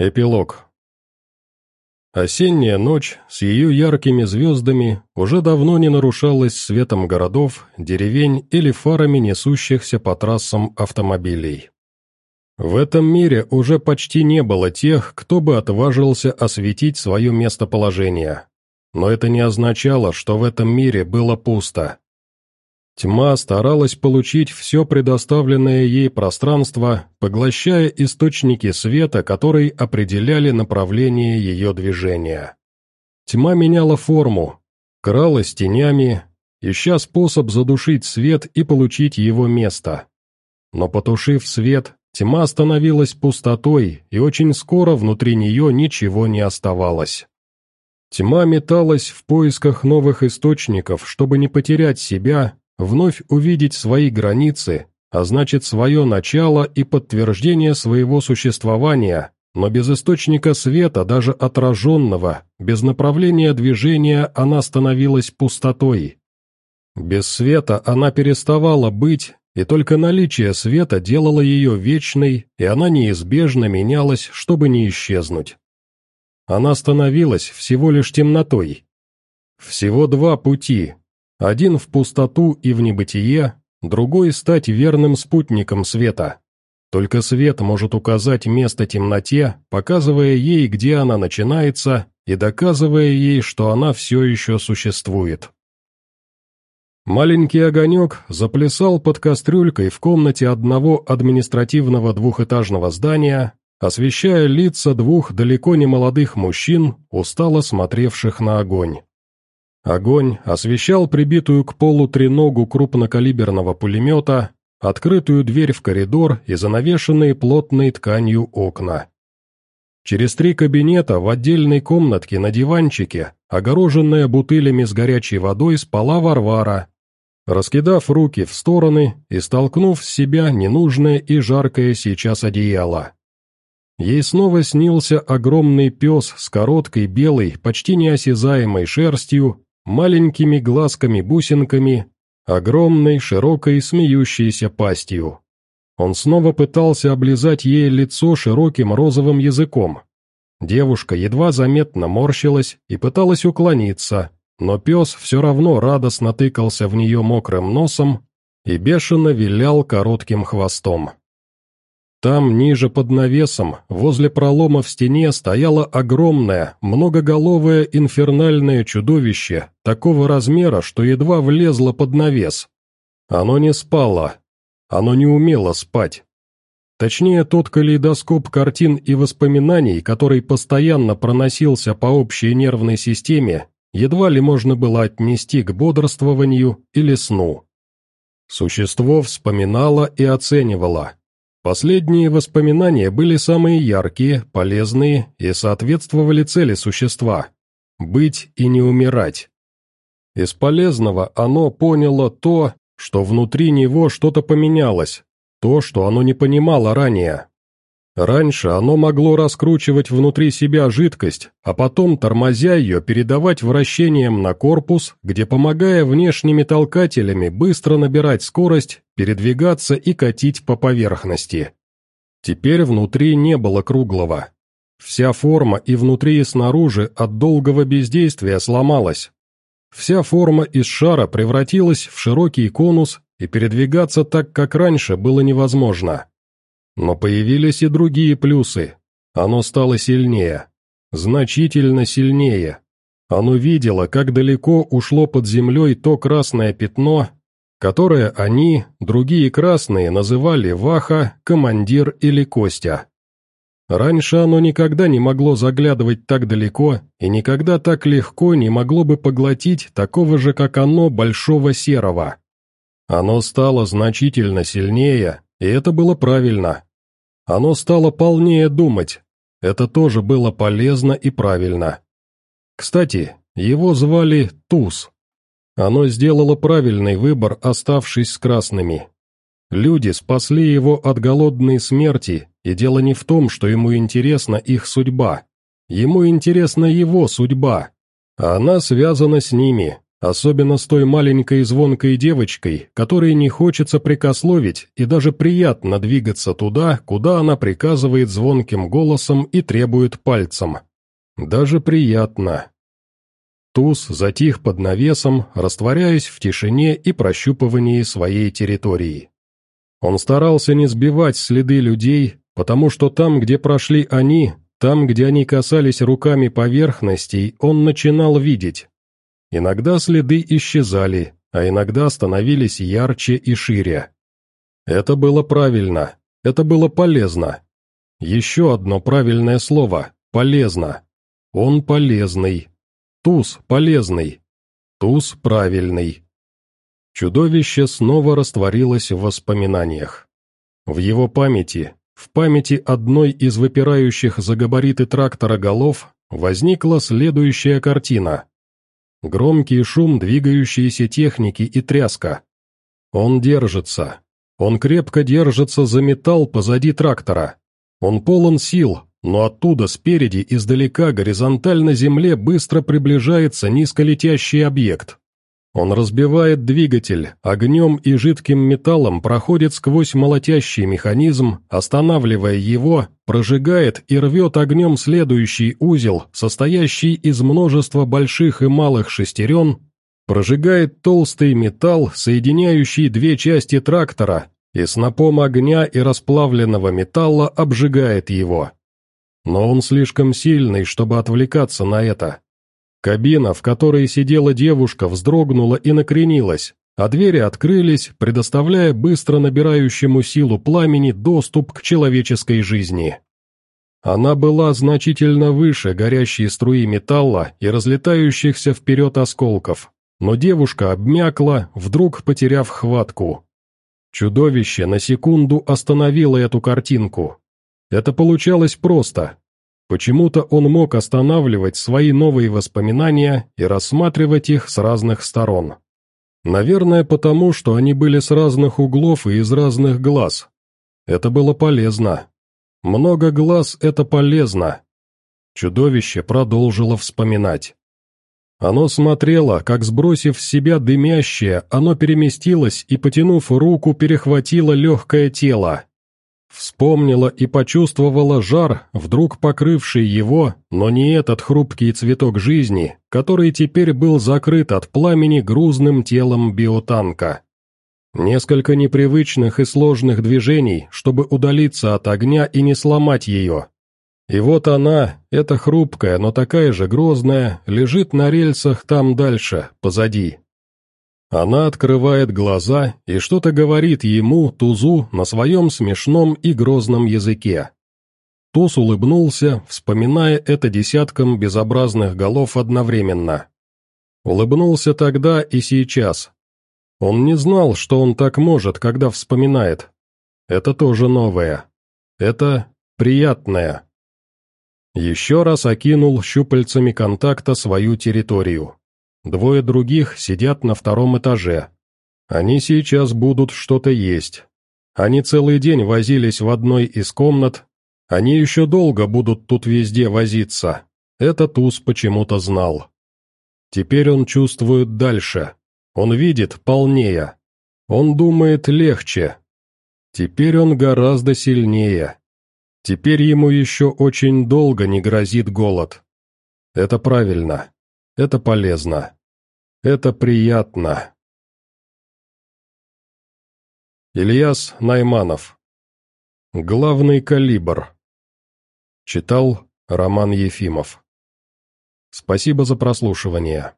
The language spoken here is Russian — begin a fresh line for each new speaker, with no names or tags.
Эпилог. Осенняя ночь с ее яркими звездами уже давно не нарушалась светом городов, деревень или фарами несущихся по трассам автомобилей. В этом мире уже почти не было тех, кто бы отважился осветить свое местоположение. Но это не означало, что в этом мире было пусто. Тьма старалась получить все предоставленное ей пространство, поглощая источники света, которые определяли направление ее движения. Тьма меняла форму, кралась тенями, ища способ задушить свет и получить его место. Но потушив свет, тьма становилась пустотой, и очень скоро внутри нее ничего не оставалось. Тьма металась в поисках новых источников, чтобы не потерять себя вновь увидеть свои границы, а значит свое начало и подтверждение своего существования, но без источника света, даже отраженного, без направления движения она становилась пустотой. Без света она переставала быть, и только наличие света делало ее вечной, и она неизбежно менялась, чтобы не исчезнуть. Она становилась всего лишь темнотой. Всего два пути, один в пустоту и в небытие, другой стать верным спутником света. Только свет может указать место темноте, показывая ей, где она начинается, и доказывая ей, что она все еще существует. Маленький огонек заплясал под кастрюлькой в комнате одного административного двухэтажного здания, освещая лица двух далеко не молодых мужчин, устало смотревших на огонь. Огонь освещал прибитую к полу треногу крупнокалиберного пулемета, открытую дверь в коридор и занавешенные плотной тканью окна. Через три кабинета в отдельной комнатке на диванчике, огороженная бутылями с горячей водой, спала Варвара, раскидав руки в стороны и столкнув с себя ненужное и жаркое сейчас одеяло. Ей снова снился огромный пес с короткой белой, почти неосязаемой шерстью маленькими глазками-бусинками, огромной, широкой, смеющейся пастью. Он снова пытался облизать ей лицо широким розовым языком. Девушка едва заметно морщилась и пыталась уклониться, но пес все равно радостно тыкался в нее мокрым носом и бешено вилял коротким хвостом. Там, ниже под навесом, возле пролома в стене, стояло огромное, многоголовое инфернальное чудовище, такого размера, что едва влезло под навес. Оно не спало. Оно не умело спать. Точнее, тот калейдоскоп картин и воспоминаний, который постоянно проносился по общей нервной системе, едва ли можно было отнести к бодрствованию или сну. Существо вспоминало и оценивало, Последние воспоминания были самые яркие, полезные и соответствовали цели существа – быть и не умирать. Из полезного оно поняло то, что внутри него что-то поменялось, то, что оно не понимало ранее. Раньше оно могло раскручивать внутри себя жидкость, а потом, тормозя ее, передавать вращением на корпус, где, помогая внешними толкателями, быстро набирать скорость, передвигаться и катить по поверхности. Теперь внутри не было круглого. Вся форма и внутри и снаружи от долгого бездействия сломалась. Вся форма из шара превратилась в широкий конус, и передвигаться так, как раньше, было невозможно. Но появились и другие плюсы. Оно стало сильнее. Значительно сильнее. Оно видело, как далеко ушло под землей то красное пятно, которое они, другие красные, называли Ваха, Командир или Костя. Раньше оно никогда не могло заглядывать так далеко и никогда так легко не могло бы поглотить такого же, как оно, большого серого. Оно стало значительно сильнее, и это было правильно. Оно стало полнее думать. Это тоже было полезно и правильно. Кстати, его звали Туз. Оно сделало правильный выбор, оставшись с красными. Люди спасли его от голодной смерти, и дело не в том, что ему интересна их судьба. Ему интересна его судьба, а она связана с ними, Особенно с той маленькой звонкой девочкой, которой не хочется прикословить и даже приятно двигаться туда, куда она приказывает звонким голосом и требует пальцем. Даже приятно. Туз затих под навесом, растворяясь в тишине и прощупывании своей территории. Он старался не сбивать следы людей, потому что там, где прошли они, там, где они касались руками поверхностей, он начинал видеть. Иногда следы исчезали, а иногда становились ярче и шире. Это было правильно, это было полезно. Еще одно правильное слово – полезно. Он полезный. Туз полезный. Туз правильный. Чудовище снова растворилось в воспоминаниях. В его памяти, в памяти одной из выпирающих за габариты трактора голов, возникла следующая картина. Громкий шум двигающейся техники и тряска. Он держится. Он крепко держится за металл позади трактора. Он полон сил, но оттуда, спереди, издалека, горизонтально земле быстро приближается низколетящий объект. Он разбивает двигатель, огнем и жидким металлом проходит сквозь молотящий механизм, останавливая его, прожигает и рвет огнем следующий узел, состоящий из множества больших и малых шестерен, прожигает толстый металл, соединяющий две части трактора, и снопом огня и расплавленного металла обжигает его. Но он слишком сильный, чтобы отвлекаться на это. Кабина, в которой сидела девушка, вздрогнула и накренилась, а двери открылись, предоставляя быстро набирающему силу пламени доступ к человеческой жизни. Она была значительно выше горящей струи металла и разлетающихся вперед осколков, но девушка обмякла, вдруг потеряв хватку. Чудовище на секунду остановило эту картинку. Это получалось просто, Почему-то он мог останавливать свои новые воспоминания и рассматривать их с разных сторон. Наверное, потому, что они были с разных углов и из разных глаз. Это было полезно. Много глаз — это полезно. Чудовище продолжило вспоминать. Оно смотрело, как, сбросив с себя дымящее, оно переместилось и, потянув руку, перехватило легкое тело. Вспомнила и почувствовала жар, вдруг покрывший его, но не этот хрупкий цветок жизни, который теперь был закрыт от пламени грузным телом биотанка. Несколько непривычных и сложных движений, чтобы удалиться от огня и не сломать ее. И вот она, эта хрупкая, но такая же грозная, лежит на рельсах там дальше, позади. Она открывает глаза и что-то говорит ему, Тузу, на своем смешном и грозном языке. Туз улыбнулся, вспоминая это десятком безобразных голов одновременно. Улыбнулся тогда и сейчас. Он не знал, что он так может, когда вспоминает. Это тоже новое. Это приятное. Еще раз окинул щупальцами контакта свою территорию. Двое других сидят на втором этаже. Они сейчас будут что-то есть. Они целый день возились в одной из комнат. Они еще долго будут тут везде возиться. Это Туз почему-то знал. Теперь он чувствует дальше. Он видит полнее. Он думает легче. Теперь он гораздо сильнее. Теперь ему еще очень долго не грозит голод. Это правильно. Это полезно. Это приятно. Ильяс Найманов. Главный калибр. Читал Роман Ефимов. Спасибо за прослушивание.